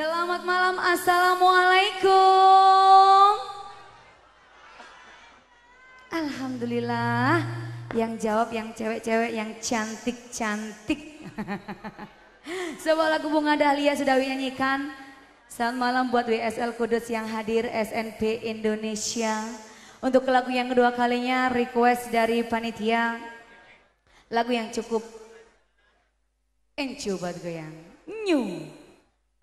Selamat malam, Assalamualaikum. Alhamdulillah, yang jawab yang cewek-cewek yang cantik-cantik. Sebuah lagu Bunga Dahlia sudah nyanyikan. Selamat malam buat WSL Kudus yang hadir SNP Indonesia. Untuk lagu yang kedua kalinya request dari panitia. Lagu yang cukup encu buat goyang. New